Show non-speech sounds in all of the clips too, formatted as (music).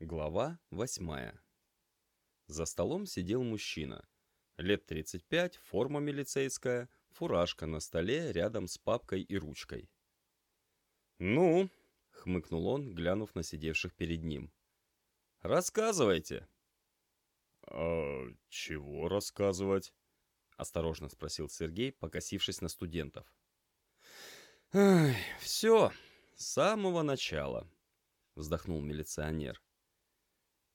Глава восьмая. За столом сидел мужчина. Лет 35, форма милицейская, фуражка на столе рядом с папкой и ручкой. «Ну?» — хмыкнул он, глянув на сидевших перед ним. «Рассказывайте!» «А чего рассказывать?» — осторожно спросил Сергей, покосившись на студентов. «Ай, все, с самого начала», — вздохнул милиционер.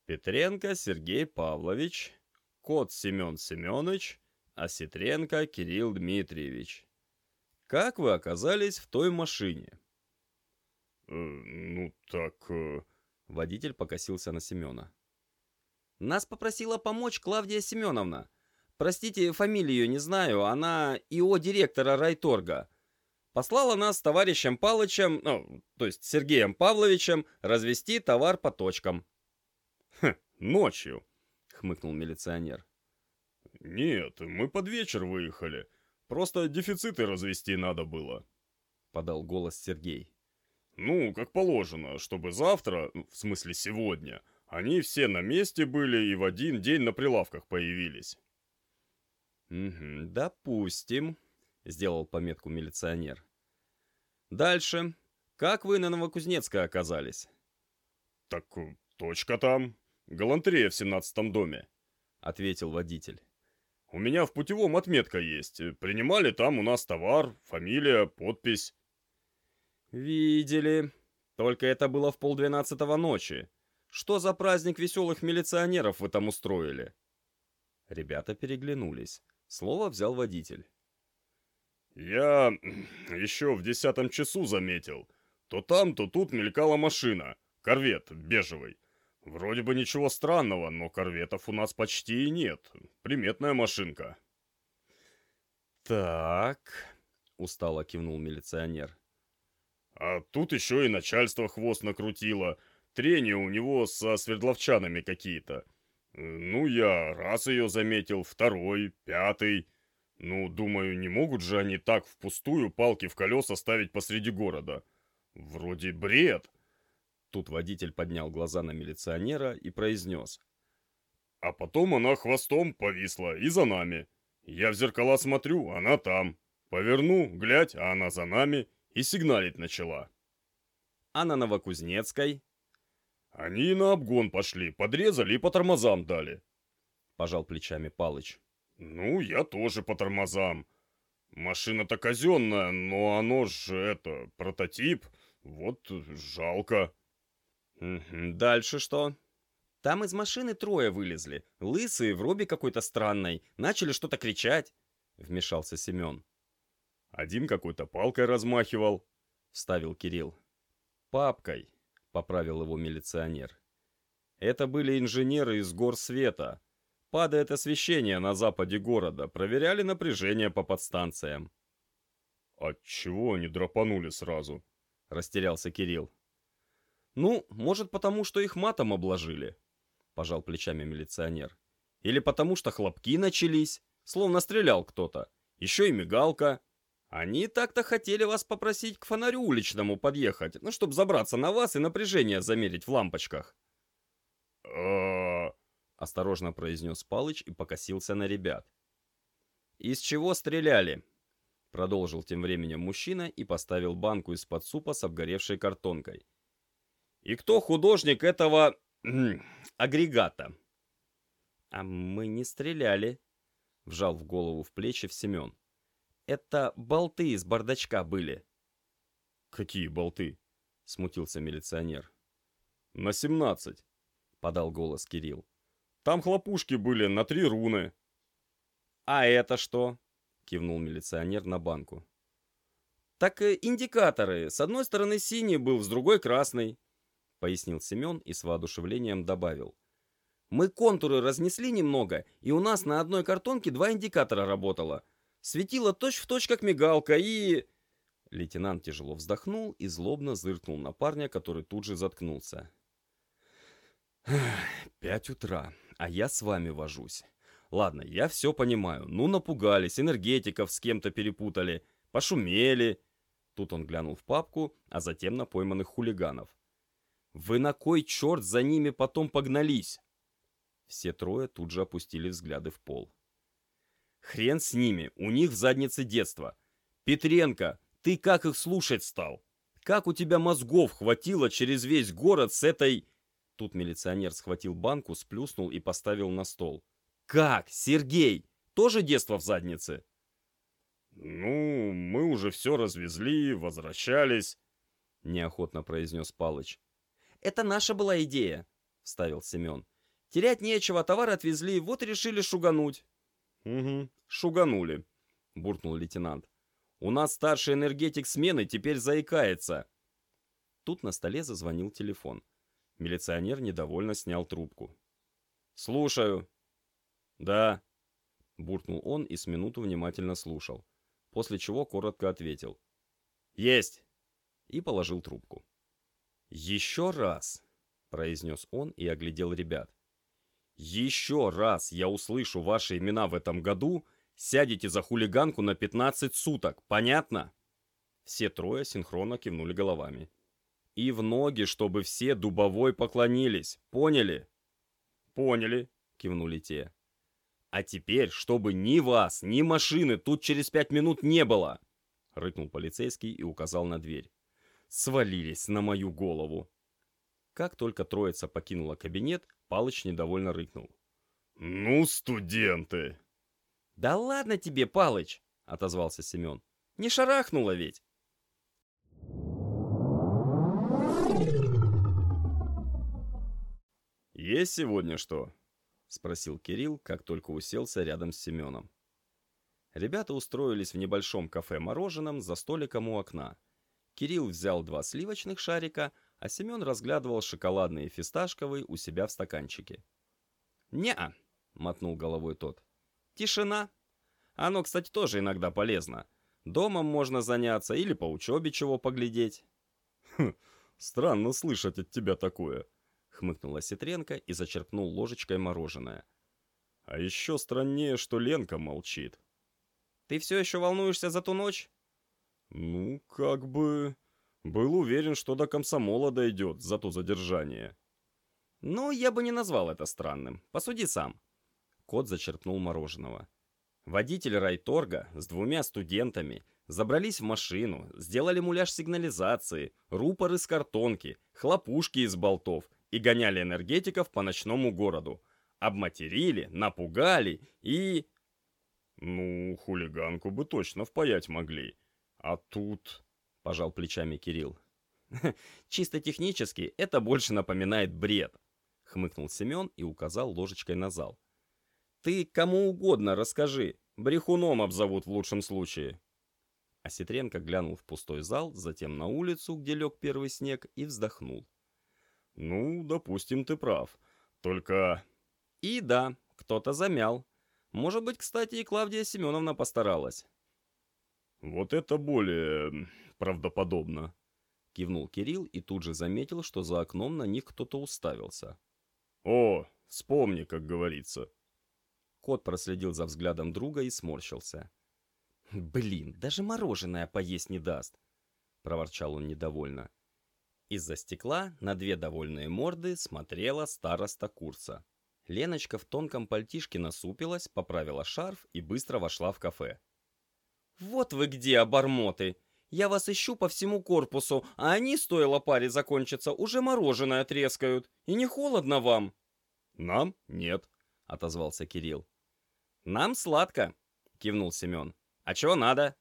Петренко Сергей Павлович, Кот Семен Семенович, Осетренко Кирилл Дмитриевич. Как вы оказались в той машине? Э, ну так... Э... Водитель покосился на Семена. Нас попросила помочь Клавдия Семеновна. Простите, фамилию не знаю, она ИО директора райторга. Послала нас с товарищем Палычем, ну, то есть Сергеем Павловичем, развести товар по точкам. «Хм, ночью», — хмыкнул милиционер. «Нет, мы под вечер выехали. Просто дефициты развести надо было», — подал голос Сергей. «Ну, как положено, чтобы завтра, в смысле сегодня, они все на месте были и в один день на прилавках появились». «Угу, допустим», — сделал пометку милиционер. «Дальше. Как вы на Новокузнецкой оказались?» «Так точка там», Галантерея в семнадцатом доме», — ответил водитель. «У меня в путевом отметка есть. Принимали там у нас товар, фамилия, подпись». «Видели. Только это было в полдвенадцатого ночи. Что за праздник веселых милиционеров вы там устроили?» Ребята переглянулись. Слово взял водитель. «Я (clears throat) еще в десятом часу заметил. То там, то тут мелькала машина. Корвет бежевый. Вроде бы ничего странного, но корветов у нас почти и нет. Приметная машинка. Так, устало кивнул милиционер. А тут еще и начальство хвост накрутило. Трение у него со свердловчанами какие-то. Ну, я раз ее заметил, второй, пятый. Ну, думаю, не могут же они так впустую палки в колеса ставить посреди города. Вроде бред. Тут водитель поднял глаза на милиционера и произнес. А потом она хвостом повисла и за нами. Я в зеркала смотрю, она там. Поверну, глядь, а она за нами и сигналить начала. А на Новокузнецкой? Они на обгон пошли, подрезали и по тормозам дали. Пожал плечами Палыч. Ну, я тоже по тормозам. Машина-то казенная, но оно же это, прототип. Вот жалко. Дальше что? Там из машины трое вылезли. Лысые, в робе какой-то странной. Начали что-то кричать. Вмешался Семен. Один какой-то палкой размахивал. Вставил Кирилл. Папкой, поправил его милиционер. Это были инженеры из гор света. Падает освещение на западе города. Проверяли напряжение по подстанциям. «Отчего они драпанули сразу?» Растерялся Кирилл. «Ну, может, потому что их матом обложили», — пожал плечами милиционер. «Или потому что хлопки начались, словно стрелял кто-то. Еще и мигалка. Они так-то хотели вас попросить к фонарю уличному подъехать, ну, чтобы забраться на вас и напряжение замерить в лампочках». осторожно произнес Палыч и покосился на ребят. «Из чего стреляли?» Продолжил тем временем мужчина и поставил банку из-под супа с обгоревшей картонкой. И кто художник этого агрегата? А мы не стреляли, вжал в голову в плечи в Семен. Это болты из бардачка были. Какие болты? Смутился милиционер. На семнадцать, подал голос Кирилл. Там хлопушки были на три руны. А это что? Кивнул милиционер на банку. Так э, индикаторы. С одной стороны синий был, с другой красный пояснил Семен и с воодушевлением добавил. Мы контуры разнесли немного, и у нас на одной картонке два индикатора работало. Светило точь-в-точь, как мигалка, и... Лейтенант тяжело вздохнул и злобно зыркнул на парня, который тут же заткнулся. «Пять утра, а я с вами вожусь. Ладно, я все понимаю. Ну, напугались, энергетиков с кем-то перепутали, пошумели». Тут он глянул в папку, а затем на пойманных хулиганов. Вы на кой черт за ними потом погнались? Все трое тут же опустили взгляды в пол. Хрен с ними, у них в заднице детство. Петренко, ты как их слушать стал? Как у тебя мозгов хватило через весь город с этой... Тут милиционер схватил банку, сплюснул и поставил на стол. Как, Сергей? Тоже детство в заднице? Ну, мы уже все развезли, возвращались, неохотно произнес Палыч. Это наша была идея, вставил Семен. Терять нечего, товар отвезли, вот решили шугануть. Угу, шуганули, буркнул лейтенант. У нас старший энергетик смены теперь заикается. Тут на столе зазвонил телефон. Милиционер недовольно снял трубку. «Слушаю». «Да», — буркнул он и с минуту внимательно слушал, после чего коротко ответил. «Есть!» и положил трубку. «Еще раз!» — произнес он и оглядел ребят. Еще раз я услышу ваши имена в этом году, сядете за хулиганку на 15 суток, понятно? Все трое синхронно кивнули головами. И в ноги, чтобы все дубовой поклонились, поняли? Поняли, кивнули те. А теперь, чтобы ни вас, ни машины тут через пять минут не было, рыкнул полицейский и указал на дверь. Свалились на мою голову. Как только троица покинула кабинет, Палыч недовольно рыкнул. «Ну, студенты!» «Да ладно тебе, Палыч!» — отозвался Семен. «Не шарахнуло ведь!» «Есть сегодня что?» — спросил Кирилл, как только уселся рядом с Семеном. Ребята устроились в небольшом кафе-мороженом за столиком у окна. Кирилл взял два сливочных шарика, а Семен разглядывал шоколадный и фисташковый у себя в стаканчике. «Не-а», — мотнул головой тот. «Тишина. Оно, кстати, тоже иногда полезно. Домом можно заняться или по учебе чего поглядеть». «Хм, странно слышать от тебя такое», — хмыкнула Ситренко и зачерпнул ложечкой мороженое. «А еще страннее, что Ленка молчит». «Ты все еще волнуешься за ту ночь?» «Ну, как бы...» Был уверен, что до комсомола дойдет за то задержание. Ну, я бы не назвал это странным. Посуди сам. Кот зачерпнул мороженого. Водитель райторга с двумя студентами забрались в машину, сделали муляж сигнализации, рупор из картонки, хлопушки из болтов и гоняли энергетиков по ночному городу. Обматерили, напугали и... Ну, хулиганку бы точно впаять могли. А тут... — пожал плечами Кирилл. «Чисто технически это больше напоминает бред», — хмыкнул Семен и указал ложечкой на зал. «Ты кому угодно расскажи, брехуном обзовут в лучшем случае». Осетренко глянул в пустой зал, затем на улицу, где лег первый снег, и вздохнул. «Ну, допустим, ты прав. Только...» «И да, кто-то замял. Может быть, кстати, и Клавдия Семеновна постаралась». «Вот это более правдоподобно», — кивнул Кирилл и тут же заметил, что за окном на них кто-то уставился. «О, вспомни, как говорится». Кот проследил за взглядом друга и сморщился. «Блин, даже мороженое поесть не даст!» — проворчал он недовольно. Из-за стекла на две довольные морды смотрела староста курса. Леночка в тонком пальтишке насупилась, поправила шарф и быстро вошла в кафе. «Вот вы где, обормоты! Я вас ищу по всему корпусу, а они, стоило паре закончиться, уже мороженое трескают. И не холодно вам?» «Нам нет», — отозвался Кирилл. «Нам сладко», — кивнул Семен. «А чего надо?»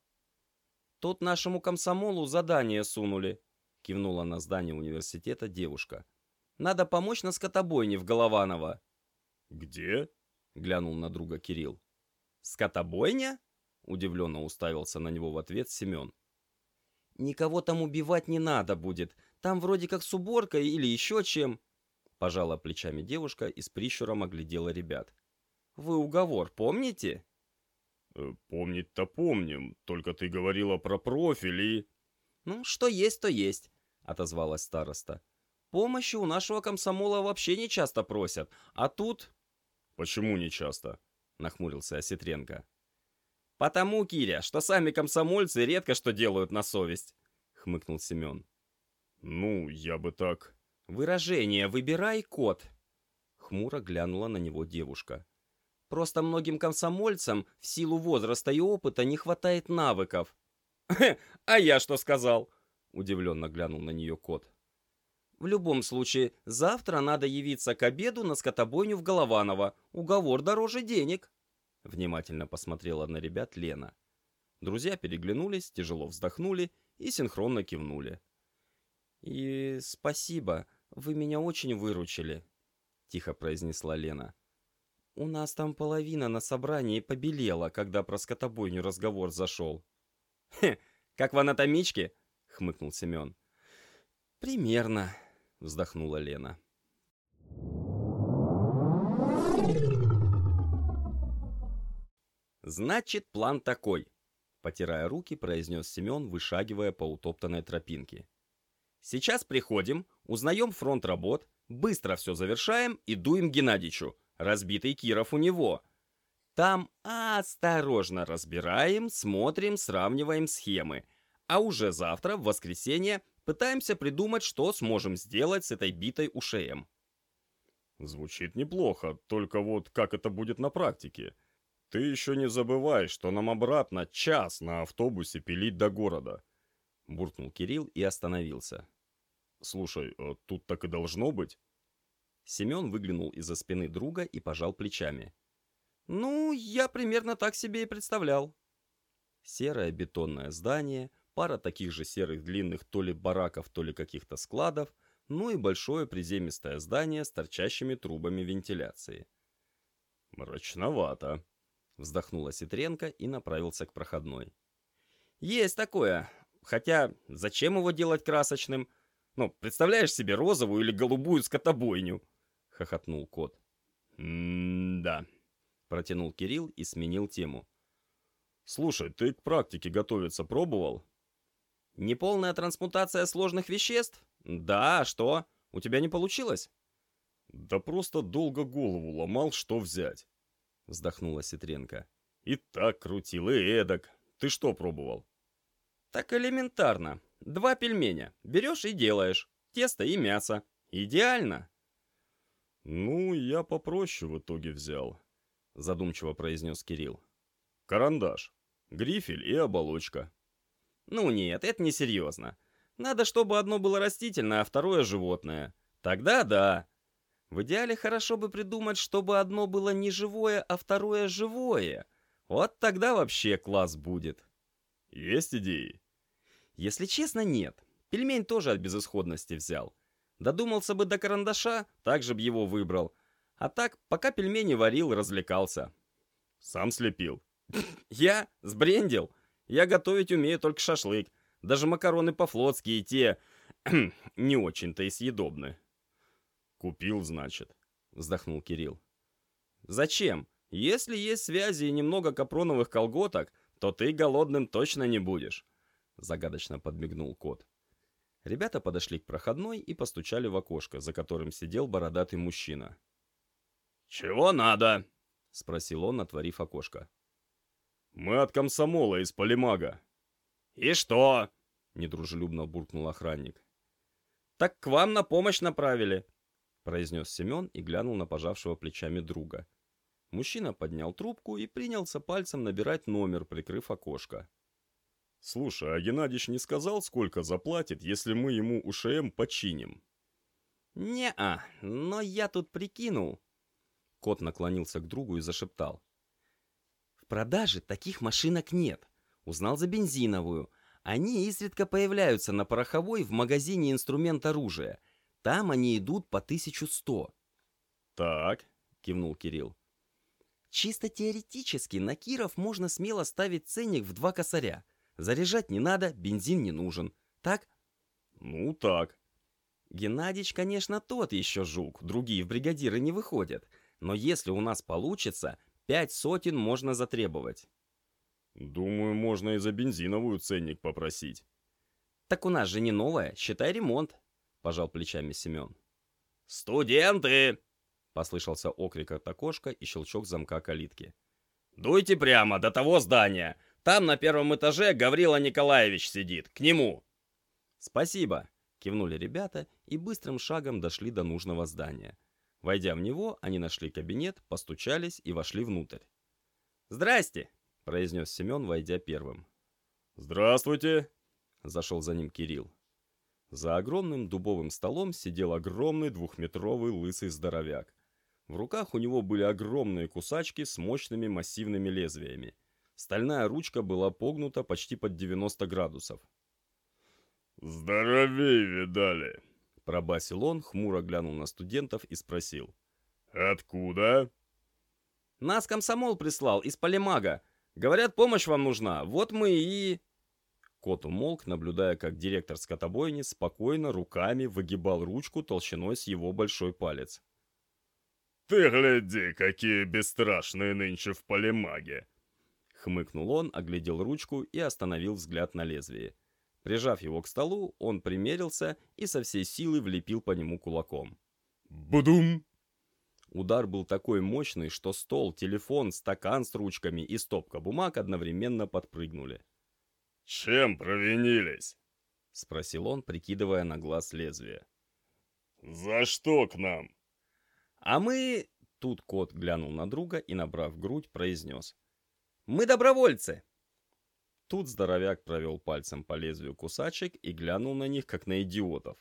«Тут нашему комсомолу задание сунули», — кивнула на здание университета девушка. «Надо помочь на скотобойне в Голованово». «Где?» — глянул на друга Кирилл. «Скотобойня?» — удивленно уставился на него в ответ Семен. «Никого там убивать не надо будет. Там вроде как с уборкой или еще чем». Пожала плечами девушка и с прищуром оглядела ребят. «Вы уговор помните?» «Э, «Помнить-то помним, только ты говорила про профиль и...» «Ну, что есть, то есть», — отозвалась староста. «Помощи у нашего комсомола вообще не часто просят, а тут...» «Почему не часто?» — нахмурился Осетренко. «Потому, Киря, что сами комсомольцы редко что делают на совесть», — хмыкнул Семен. «Ну, я бы так...» Выражение «выбирай код», — хмуро глянула на него девушка. Просто многим комсомольцам в силу возраста и опыта не хватает навыков. «А я что сказал?» — удивленно глянул на нее кот. «В любом случае, завтра надо явиться к обеду на скотобойню в Голованово. Уговор дороже денег». Внимательно посмотрела на ребят Лена. Друзья переглянулись, тяжело вздохнули и синхронно кивнули. «И спасибо, вы меня очень выручили», — тихо произнесла Лена. «У нас там половина на собрании побелела, когда про скотобойню разговор зашел». «Хе, как в анатомичке?» — хмыкнул Семен. «Примерно», — вздохнула Лена. «Значит, план такой», — потирая руки, произнес Семен, вышагивая по утоптанной тропинке. «Сейчас приходим, узнаем фронт работ, быстро все завершаем и дуем Геннадичу. Разбитый Киров у него. Там осторожно разбираем, смотрим, сравниваем схемы. А уже завтра, в воскресенье, пытаемся придумать, что сможем сделать с этой битой УШМ». Звучит неплохо, только вот как это будет на практике? Ты еще не забывай, что нам обратно час на автобусе пилить до города. Буркнул Кирилл и остановился. Слушай, а тут так и должно быть? Семен выглянул из-за спины друга и пожал плечами. Ну, я примерно так себе и представлял. Серое бетонное здание, пара таких же серых длинных то ли бараков, то ли каких-то складов, ну и большое приземистое здание с торчащими трубами вентиляции. «Мрачновато», Вздохнула Ситренко и направился к проходной. Есть такое. Хотя, зачем его делать красочным? Ну, представляешь себе розовую или голубую скотобойню? Хохотнул кот. «М-да», — протянул Кирилл и сменил тему. «Слушай, ты к практике готовиться пробовал?» «Неполная трансмутация сложных веществ? Да, а что? У тебя не получилось?» «Да просто долго голову ломал, что взять вздохнула Ситренко. «И так крутил, и эдак. Ты что пробовал?» «Так элементарно. Два пельменя. Берешь и делаешь. Тесто и мясо. Идеально!» «Ну, я попроще в итоге взял», — задумчиво произнес Кирилл. «Карандаш, грифель и оболочка». «Ну нет, это не серьезно. Надо, чтобы одно было растительное, а второе животное. Тогда да. В идеале хорошо бы придумать, чтобы одно было не живое, а второе живое. Вот тогда вообще класс будет. Есть идеи? Если честно, нет. Пельмень тоже от безысходности взял. Додумался бы до карандаша, так же б его выбрал. А так, пока пельмени варил, развлекался. Сам слепил. (laughs) Я? Сбрендил? Я готовить умею только шашлык. Даже макароны по-флотски и те... (clears throat) не очень-то и съедобны. «Купил, значит», — вздохнул Кирилл. «Зачем? Если есть связи и немного капроновых колготок, то ты голодным точно не будешь», — загадочно подмигнул кот. Ребята подошли к проходной и постучали в окошко, за которым сидел бородатый мужчина. «Чего надо?» — спросил он, отворив окошко. «Мы от комсомола из Полимага». «И что?» — недружелюбно буркнул охранник. «Так к вам на помощь направили произнес Семен и глянул на пожавшего плечами друга. Мужчина поднял трубку и принялся пальцем набирать номер, прикрыв окошко. «Слушай, а Геннадьевич не сказал, сколько заплатит, если мы ему УШМ починим?» «Не-а, но я тут прикинул». Кот наклонился к другу и зашептал. «В продаже таких машинок нет. Узнал за бензиновую. Они изредка появляются на пороховой в магазине инструмент оружия. Там они идут по 1100. Так, кивнул Кирилл. Чисто теоретически на Киров можно смело ставить ценник в два косаря. Заряжать не надо, бензин не нужен. Так? Ну, так. Геннадич, конечно, тот еще жук, другие в бригадиры не выходят. Но если у нас получится, пять сотен можно затребовать. Думаю, можно и за бензиновую ценник попросить. Так у нас же не новая, считай ремонт. — пожал плечами Семен. «Студенты!» — послышался окрик от окошка и щелчок замка калитки. «Дуйте прямо до того здания! Там на первом этаже Гаврила Николаевич сидит, к нему!» «Спасибо!» — Кивнули ребята и быстрым шагом дошли до нужного здания. Войдя в него, они нашли кабинет, постучались и вошли внутрь. «Здрасте!» – произнес Семен, войдя первым. «Здравствуйте!» – зашел за ним Кирилл. За огромным дубовым столом сидел огромный двухметровый лысый здоровяк. В руках у него были огромные кусачки с мощными массивными лезвиями. Стальная ручка была погнута почти под 90 градусов. «Здоровей видали!» Пробасил он, хмуро глянул на студентов и спросил. «Откуда?» «Нас комсомол прислал из Полимага. Говорят, помощь вам нужна. Вот мы и...» Кот умолк, наблюдая, как директор скотобойни спокойно руками выгибал ручку толщиной с его большой палец. «Ты гляди, какие бесстрашные нынче в полимаге!» Хмыкнул он, оглядел ручку и остановил взгляд на лезвие. Прижав его к столу, он примерился и со всей силы влепил по нему кулаком. «Будум!» Удар был такой мощный, что стол, телефон, стакан с ручками и стопка бумаг одновременно подпрыгнули. «Чем провинились?» — спросил он, прикидывая на глаз лезвие. «За что к нам?» «А мы...» — тут кот глянул на друга и, набрав грудь, произнес. «Мы добровольцы!» Тут здоровяк провел пальцем по лезвию кусачек и глянул на них, как на идиотов.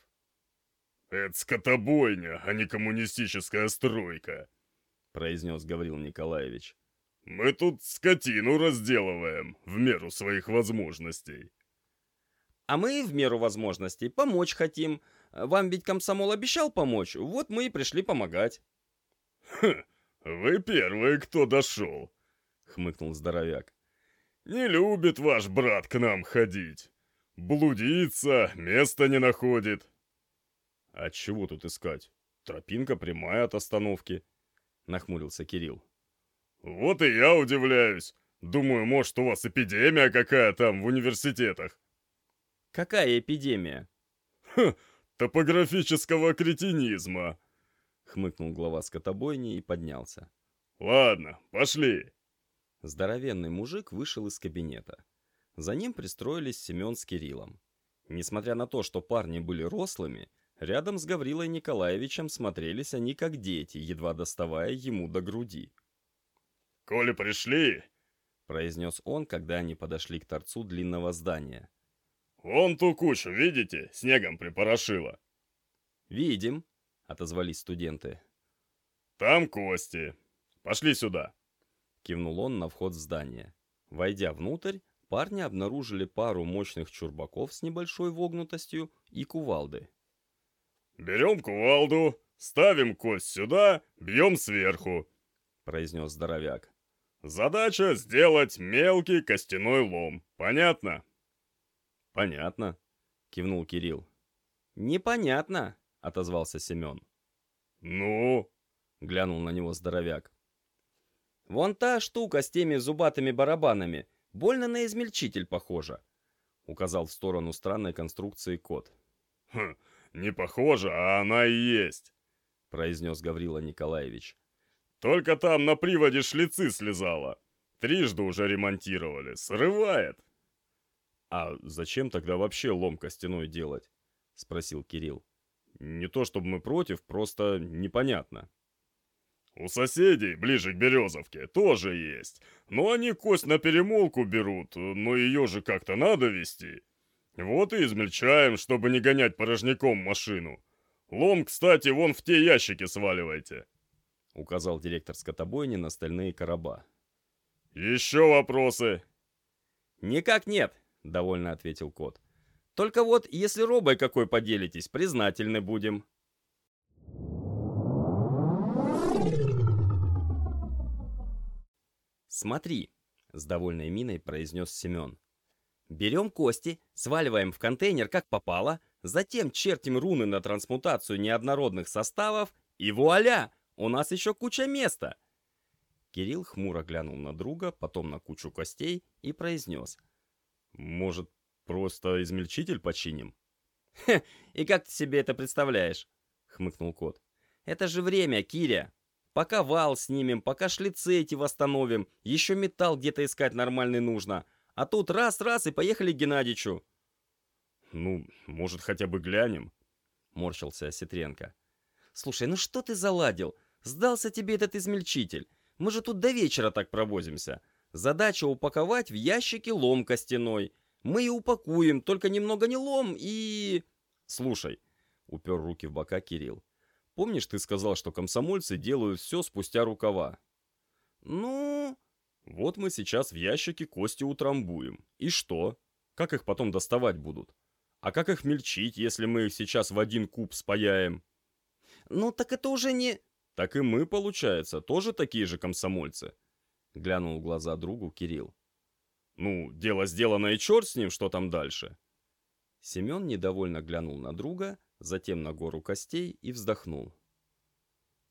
«Это скотобойня, а не коммунистическая стройка», — произнес Гаврил Николаевич. Мы тут скотину разделываем в меру своих возможностей. А мы в меру возможностей помочь хотим. Вам ведь комсомол обещал помочь, вот мы и пришли помогать. Ха, вы первые, кто дошел, хмыкнул здоровяк. Не любит ваш брат к нам ходить. Блудится, места не находит. А чего тут искать? Тропинка прямая от остановки, нахмурился Кирилл. «Вот и я удивляюсь. Думаю, может, у вас эпидемия какая там в университетах?» «Какая эпидемия?» «Ха, топографического кретинизма», — хмыкнул глава скотобойни и поднялся. «Ладно, пошли». Здоровенный мужик вышел из кабинета. За ним пристроились Семен с Кириллом. Несмотря на то, что парни были рослыми, рядом с Гаврилой Николаевичем смотрелись они как дети, едва доставая ему до груди. «Коли пришли», — произнес он, когда они подошли к торцу длинного здания. «Вон ту кучу, видите, снегом припорошило». «Видим», — отозвались студенты. «Там кости. Пошли сюда», — кивнул он на вход в здание. Войдя внутрь, парни обнаружили пару мощных чурбаков с небольшой вогнутостью и кувалды. «Берем кувалду, ставим кость сюда, бьем сверху», — произнес здоровяк. Задача сделать мелкий костяной лом. Понятно? Понятно, кивнул Кирилл. Непонятно, отозвался Семен. Ну? Глянул на него здоровяк. Вон та штука с теми зубатыми барабанами. Больно на измельчитель похожа. Указал в сторону странной конструкции кот. Хм, не похоже, а она и есть, произнес Гаврила Николаевич. Только там на приводе шлицы слезала. Трижды уже ремонтировали. Срывает. А зачем тогда вообще лом костяной делать? Спросил Кирилл. Не то чтобы мы против, просто непонятно. У соседей, ближе к Березовке, тоже есть. Но они кость на перемолку берут, но ее же как-то надо вести. Вот и измельчаем, чтобы не гонять порожняком машину. Лом, кстати, вон в те ящики сваливайте. — указал директор скотобойни на стальные короба. «Еще вопросы?» «Никак нет», — довольно ответил кот. «Только вот, если робой какой поделитесь, признательны будем». «Смотри», — с довольной миной произнес Семен. «Берем кости, сваливаем в контейнер как попало, затем чертим руны на трансмутацию неоднородных составов, и вуаля! У нас еще куча места!» Кирилл хмуро глянул на друга, потом на кучу костей и произнес. «Может, просто измельчитель починим?» «Хе, и как ты себе это представляешь?» — хмыкнул кот. «Это же время, Киря! Пока вал снимем, пока шлицы эти восстановим, еще металл где-то искать нормальный нужно. А тут раз-раз и поехали к Геннадичу». Ну, может, хотя бы глянем?» — морщился Осетренко. «Слушай, ну что ты заладил? Сдался тебе этот измельчитель. Мы же тут до вечера так провозимся. Задача упаковать в ящики лом костяной. Мы и упакуем, только немного не лом и...» «Слушай», — упер руки в бока Кирилл. «Помнишь, ты сказал, что комсомольцы делают все спустя рукава?» «Ну...» «Вот мы сейчас в ящике кости утрамбуем. И что? Как их потом доставать будут? А как их мельчить, если мы их сейчас в один куб спаяем?» «Ну так это уже не...» «Так и мы, получается, тоже такие же комсомольцы», — глянул в глаза другу Кирилл. «Ну, дело сделано и черт с ним, что там дальше». Семен недовольно глянул на друга, затем на гору костей и вздохнул.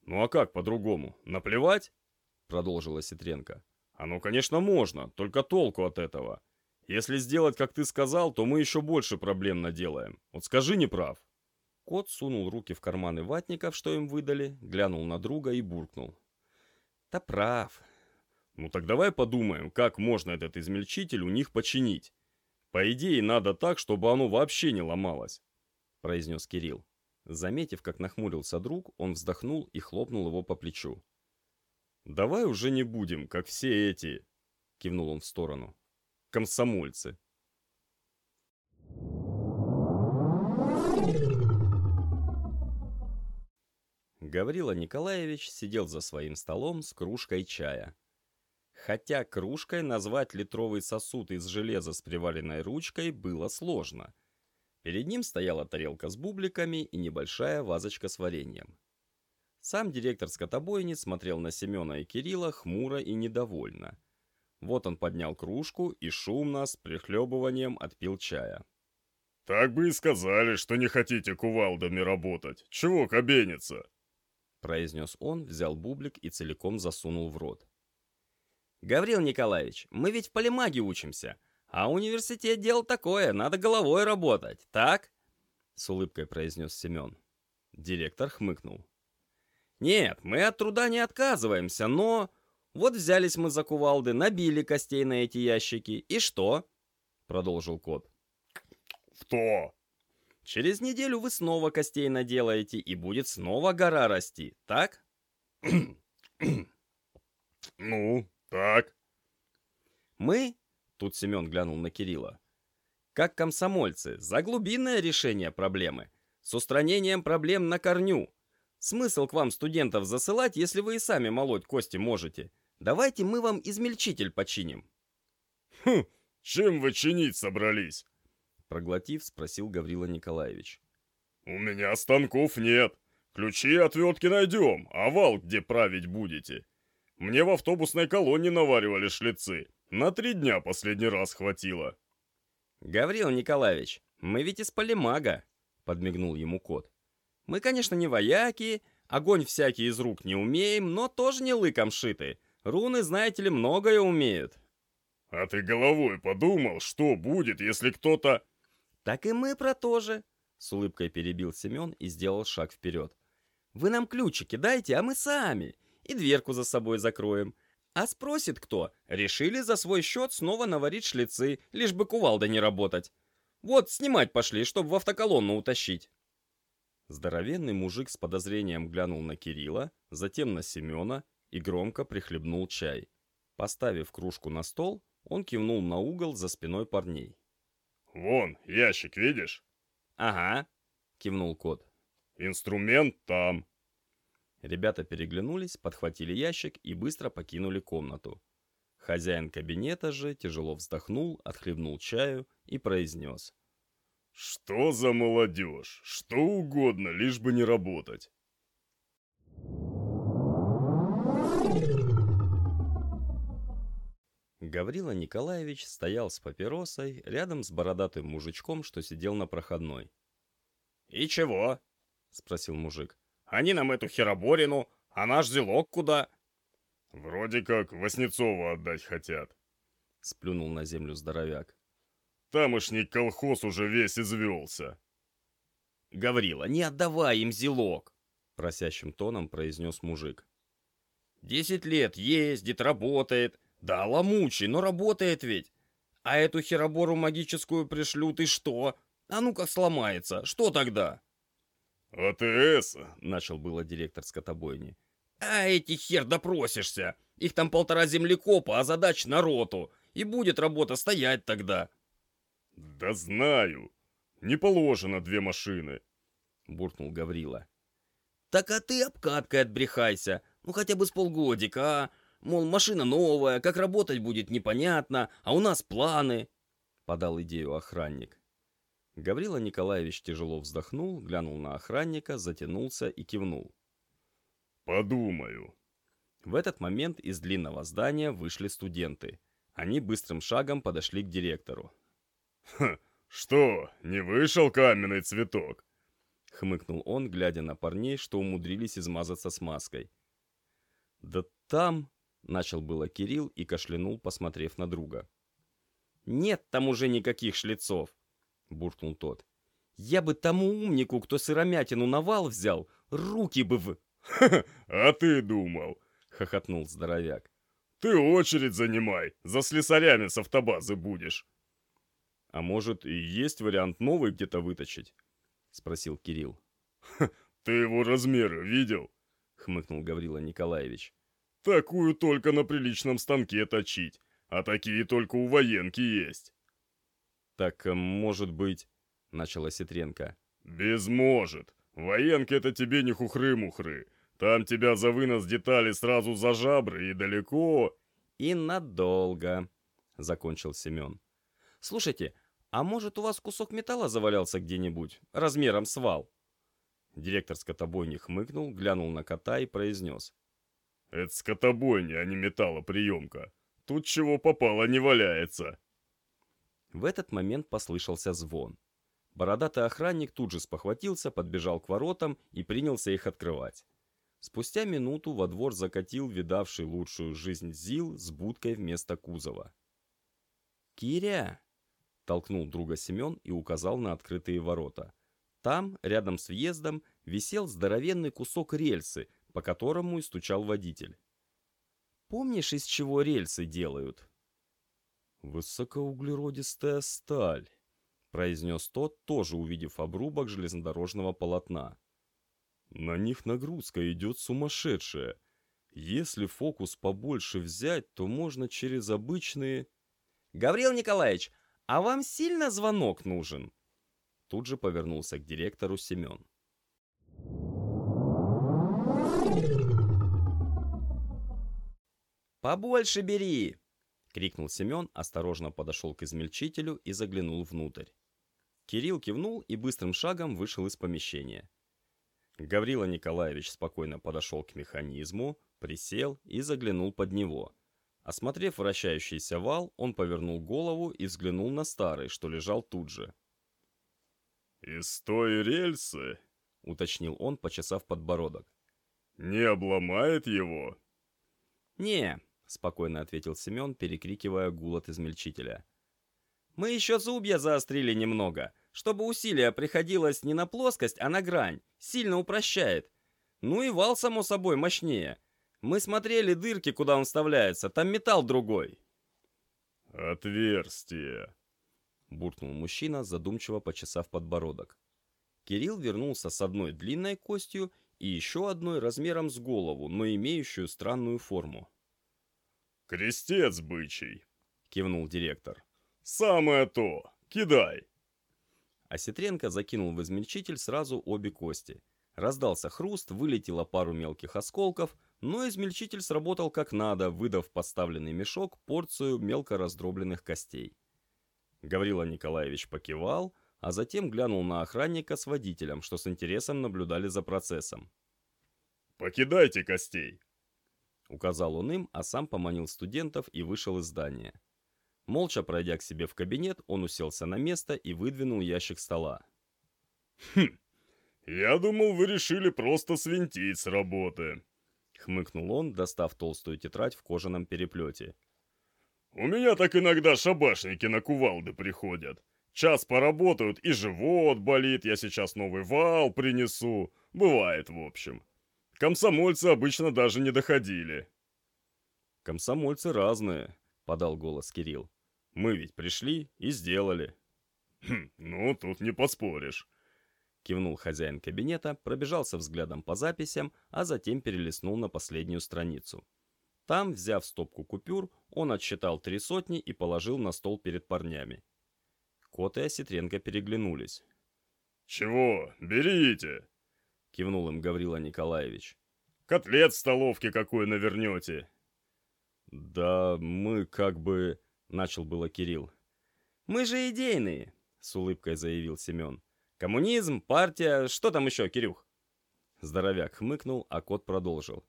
«Ну а как по-другому? Наплевать?» — продолжила Ситренко. «А ну, конечно, можно, только толку от этого. Если сделать, как ты сказал, то мы еще больше проблем наделаем. Вот скажи, не прав». Кот сунул руки в карманы ватников, что им выдали, глянул на друга и буркнул. «Да прав». «Ну так давай подумаем, как можно этот измельчитель у них починить. По идее, надо так, чтобы оно вообще не ломалось», — произнес Кирилл. Заметив, как нахмурился друг, он вздохнул и хлопнул его по плечу. «Давай уже не будем, как все эти...» — кивнул он в сторону. «Комсомольцы». Гаврила Николаевич сидел за своим столом с кружкой чая. Хотя кружкой назвать литровый сосуд из железа с приваренной ручкой было сложно. Перед ним стояла тарелка с бубликами и небольшая вазочка с вареньем. Сам директор скотобойни смотрел на Семена и Кирилла хмуро и недовольно. Вот он поднял кружку и шумно, с прихлебыванием отпил чая. «Так бы и сказали, что не хотите кувалдами работать. Чего кабениться?» Произнес он, взял бублик и целиком засунул в рот. «Гаврил Николаевич, мы ведь в полимаге учимся, а университет дело такое, надо головой работать, так?» С улыбкой произнес Семен. Директор хмыкнул. «Нет, мы от труда не отказываемся, но... Вот взялись мы за кувалды, набили костей на эти ящики, и что?» Продолжил кот. «Что?» Через неделю вы снова костей наделаете, и будет снова гора расти, так? (clears throat) ну, так. Мы, тут Семен глянул на Кирилла, как комсомольцы, за глубинное решение проблемы, с устранением проблем на корню. Смысл к вам студентов засылать, если вы и сами молоть кости можете. Давайте мы вам измельчитель починим. Хм, чем вы чинить собрались? Проглотив, спросил Гаврила Николаевич. «У меня станков нет. Ключи и отвертки найдем, а вал где править будете? Мне в автобусной колонне наваривали шлицы. На три дня последний раз хватило». «Гаврил Николаевич, мы ведь из полимага», — подмигнул ему кот. «Мы, конечно, не вояки, огонь всякий из рук не умеем, но тоже не лыком шиты. Руны, знаете ли, многое умеют». «А ты головой подумал, что будет, если кто-то...» «Так и мы про то же!» С улыбкой перебил Семен и сделал шаг вперед. «Вы нам ключики дайте, а мы сами. И дверку за собой закроем. А спросит кто, решили за свой счет снова наварить шлицы, лишь бы кувалда не работать. Вот, снимать пошли, чтобы в автоколонну утащить». Здоровенный мужик с подозрением глянул на Кирилла, затем на Семена и громко прихлебнул чай. Поставив кружку на стол, он кивнул на угол за спиной парней. «Вон, ящик, видишь?» «Ага», — кивнул кот. «Инструмент там». Ребята переглянулись, подхватили ящик и быстро покинули комнату. Хозяин кабинета же тяжело вздохнул, отхлебнул чаю и произнес. «Что за молодежь? Что угодно, лишь бы не работать». Гаврила Николаевич стоял с папиросой рядом с бородатым мужичком, что сидел на проходной. «И чего?» — спросил мужик. «Они нам эту хероборину, а наш зелок куда?» «Вроде как Васнецова отдать хотят», — сплюнул на землю здоровяк. «Тамошний колхоз уже весь извелся». «Гаврила, не отдавай им зелок!» — просящим тоном произнес мужик. «Десять лет ездит, работает, да, ломучий, но работает ведь. А эту херобору магическую пришлют, и что? А ну как сломается, что тогда? АТС, начал было директор скотобойни. А эти хер допросишься. Их там полтора землекопа, а задач на роту. И будет работа стоять тогда. Да знаю. Не положено две машины, буркнул Гаврила. Так а ты обкаткой отбрехайся. Ну хотя бы с полгодика, а? Мол, машина новая, как работать будет непонятно, а у нас планы. Подал идею охранник. Гаврила Николаевич тяжело вздохнул, глянул на охранника, затянулся и кивнул. «Подумаю». В этот момент из длинного здания вышли студенты. Они быстрым шагом подошли к директору. «Ха, что, не вышел каменный цветок?» Хмыкнул он, глядя на парней, что умудрились измазаться смазкой. «Да там...» — начал было Кирилл и кашлянул, посмотрев на друга. «Нет там уже никаких шлицов!» — буркнул тот. «Я бы тому умнику, кто сыромятину на вал взял, руки бы в...» а ты думал?» — хохотнул здоровяк. «Ты очередь занимай, за слесарями с автобазы будешь». «А может, и есть вариант новый где-то выточить?» — спросил Кирилл. «Ты его размеры видел?» — хмыкнул Гаврила Николаевич. «Такую только на приличном станке точить, а такие только у военки есть». «Так, э, может быть...» — начала Ситренко. «Без может. Военки это тебе не хухры-мухры. Там тебя за вынос деталей сразу за жабры и далеко...» «И надолго», — закончил Семен. «Слушайте, а может у вас кусок металла завалялся где-нибудь, размером с вал?» Директор скотобойни хмыкнул, глянул на кота и произнес. «Это скотобойня, а не металлоприемка. Тут чего попало не валяется». В этот момент послышался звон. Бородатый охранник тут же спохватился, подбежал к воротам и принялся их открывать. Спустя минуту во двор закатил видавший лучшую жизнь Зил с будкой вместо кузова. «Киря!» – толкнул друга Семен и указал на открытые ворота. Там, рядом с въездом, висел здоровенный кусок рельсы, по которому и стучал водитель. «Помнишь, из чего рельсы делают?» «Высокоуглеродистая сталь», — произнес тот, тоже увидев обрубок железнодорожного полотна. «На них нагрузка идет сумасшедшая. Если фокус побольше взять, то можно через обычные...» «Гаврил Николаевич, а вам сильно звонок нужен?» Тут же повернулся к директору Семен. «Побольше бери!» — крикнул Семен, осторожно подошел к измельчителю и заглянул внутрь. Кирилл кивнул и быстрым шагом вышел из помещения. Гаврила Николаевич спокойно подошел к механизму, присел и заглянул под него. Осмотрев вращающийся вал, он повернул голову и взглянул на старый, что лежал тут же. «Из той рельсы?» — уточнил он, почесав подбородок. «Не обломает его?» «Не, спокойно ответил Семен, перекрикивая гул от измельчителя. Мы еще зубья заострили немного, чтобы усилие приходилось не на плоскость, а на грань. Сильно упрощает. Ну и вал, само собой, мощнее. Мы смотрели дырки, куда он вставляется, там металл другой. «Отверстие», — буркнул мужчина, задумчиво почесав подбородок. Кирилл вернулся с одной длинной костью и еще одной размером с голову, но имеющую странную форму. «Крестец бычий!» — кивнул директор. «Самое то! Кидай!» Осетренко закинул в измельчитель сразу обе кости. Раздался хруст, вылетело пару мелких осколков, но измельчитель сработал как надо, выдав подставленный мешок порцию мелко раздробленных костей. Гаврила Николаевич покивал, а затем глянул на охранника с водителем, что с интересом наблюдали за процессом. «Покидайте костей!» Указал он им, а сам поманил студентов и вышел из здания. Молча пройдя к себе в кабинет, он уселся на место и выдвинул ящик стола. «Хм, я думал, вы решили просто свинтить с работы», — хмыкнул он, достав толстую тетрадь в кожаном переплете. «У меня так иногда шабашники на кувалды приходят. Час поработают, и живот болит, я сейчас новый вал принесу. Бывает, в общем. Комсомольцы обычно даже не доходили. Комсомольцы разные, подал голос Кирилл. Мы ведь пришли и сделали. Хм, ну, тут не поспоришь. Кивнул хозяин кабинета, пробежался взглядом по записям, а затем перелистнул на последнюю страницу. Там, взяв стопку купюр, он отсчитал три сотни и положил на стол перед парнями. Кот и Осетренко переглянулись. «Чего? Берите!» — кивнул им Гаврила Николаевич. «Котлет в столовке какой навернете!» «Да мы как бы...» — начал было Кирилл. «Мы же идейные!» — с улыбкой заявил Семен. «Коммунизм, партия, что там еще, Кирюх?» Здоровяк хмыкнул, а кот продолжил.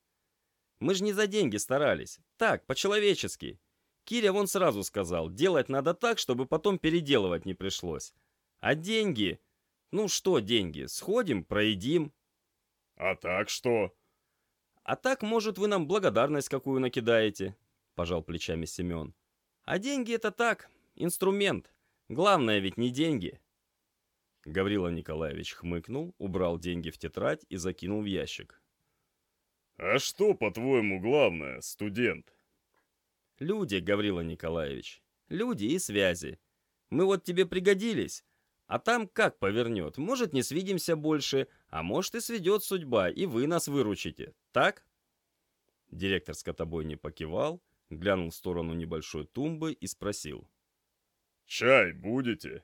«Мы же не за деньги старались. Так, по-человечески. Киря вон сразу сказал, делать надо так, чтобы потом переделывать не пришлось. А деньги? Ну что деньги? Сходим, проедим. А так что? А так, может, вы нам благодарность какую накидаете, пожал плечами Семен. А деньги это так, инструмент. Главное ведь не деньги. Гаврила Николаевич хмыкнул, убрал деньги в тетрадь и закинул в ящик. «А что, по-твоему, главное, студент?» Люди, Гаврила Николаевич. Люди и связи. Мы вот тебе пригодились. А там как повернет. Может, не свидимся больше, а может и сведет судьба, и вы нас выручите. Так? Директор скотобойни покивал, глянул в сторону небольшой тумбы и спросил. «Чай будете?»